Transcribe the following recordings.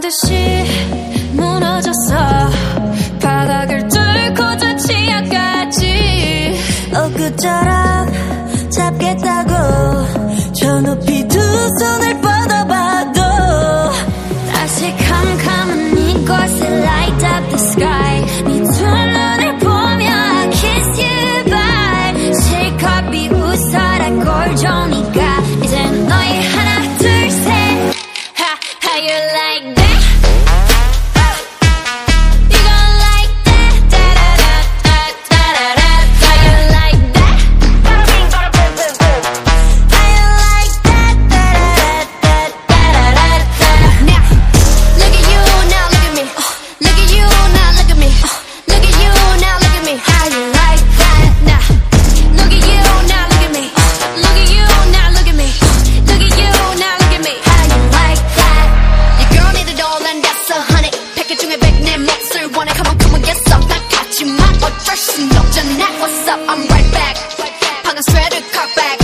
듯이 무너졌어. 바닥을 뚫고 저 지하까지. 엊그처럼 잡겠다고 저 높이 두 손을 뻗어봐도 다시 캄캄 honey. 패킷 중에 백내 몫을 원해. Come on, come on, get some. 다 같이만 어쩔 순 없잖아. What's up? I'm right back. 방금 straight car back.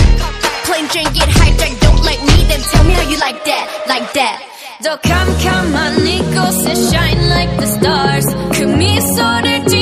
Plain drink it hijack. Don't like me, then tell me how you like that, like that. 더 캄캄한 이곳에 shine like the stars. 그 미소를 띄